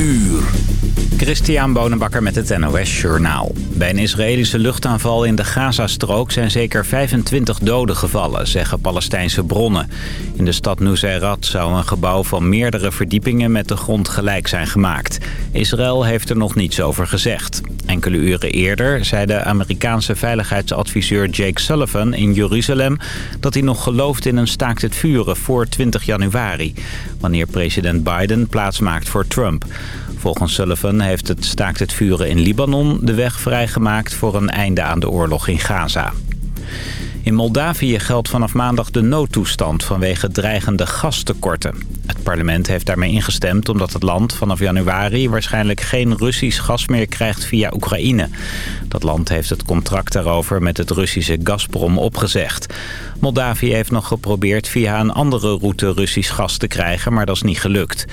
uur. Christian Bonenbakker met het NOS Journaal. Bij een Israëlische luchtaanval in de Gazastrook zijn zeker 25 doden gevallen, zeggen Palestijnse bronnen. In de stad Nusayrat zou een gebouw van meerdere verdiepingen met de grond gelijk zijn gemaakt. Israël heeft er nog niets over gezegd. Enkele uren eerder zei de Amerikaanse veiligheidsadviseur Jake Sullivan in Jeruzalem... dat hij nog gelooft in een staakt het vuren voor 20 januari... wanneer president Biden plaatsmaakt voor Trump. Volgens Sullivan heeft het staakt het vuren in Libanon de weg vrijgemaakt voor een einde aan de oorlog in Gaza. In Moldavië geldt vanaf maandag de noodtoestand vanwege dreigende gastekorten. Het parlement heeft daarmee ingestemd omdat het land vanaf januari waarschijnlijk geen Russisch gas meer krijgt via Oekraïne. Dat land heeft het contract daarover met het Russische Gazprom opgezegd. Moldavië heeft nog geprobeerd via een andere route Russisch gas te krijgen, maar dat is niet gelukt.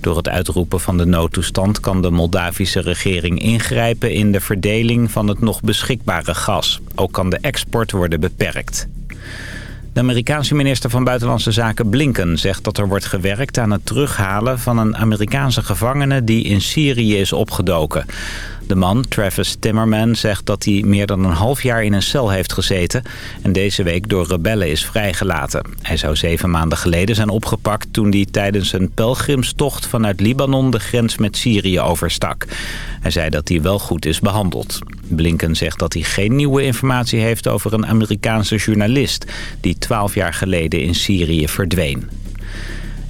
Door het uitroepen van de noodtoestand kan de Moldavische regering ingrijpen in de verdeling van het nog beschikbare gas. Ook kan de export worden beperkt. De Amerikaanse minister van Buitenlandse Zaken Blinken zegt dat er wordt gewerkt aan het terughalen van een Amerikaanse gevangene die in Syrië is opgedoken. De man, Travis Timmerman, zegt dat hij meer dan een half jaar in een cel heeft gezeten... en deze week door rebellen is vrijgelaten. Hij zou zeven maanden geleden zijn opgepakt toen hij tijdens een pelgrimstocht vanuit Libanon de grens met Syrië overstak. Hij zei dat hij wel goed is behandeld. Blinken zegt dat hij geen nieuwe informatie heeft over een Amerikaanse journalist... die twaalf jaar geleden in Syrië verdween.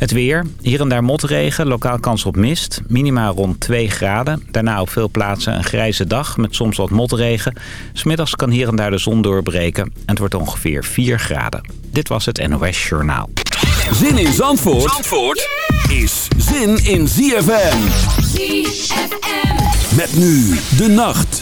Het weer. Hier en daar motregen, lokaal kans op mist. Minima rond 2 graden. Daarna op veel plaatsen een grijze dag met soms wat motregen. Smiddags kan hier en daar de zon doorbreken. En het wordt ongeveer 4 graden. Dit was het NOS Journaal. Zin in Zandvoort, Zandvoort is zin in ZFM. ZFM. Met nu de nacht.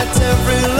at every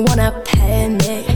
Wanna panic.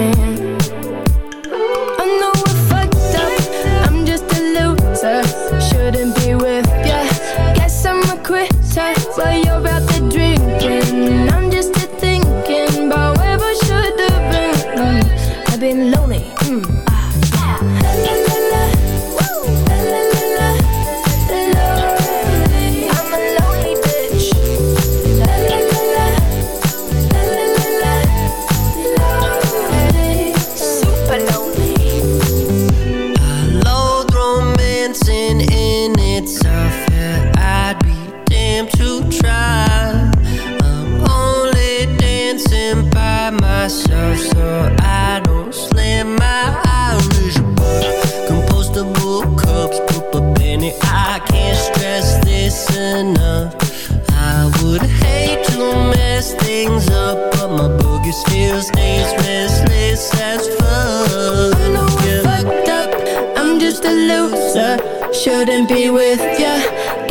To try. I'm only dancing by myself, so I don't slam my Irish. Compostable cups, poop a penny. I can't stress this enough. I would hate to mess things up, but my boogie still stays restless as fuck. I'm fucked up. I'm just a loser. Shouldn't be with ya.